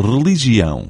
religião.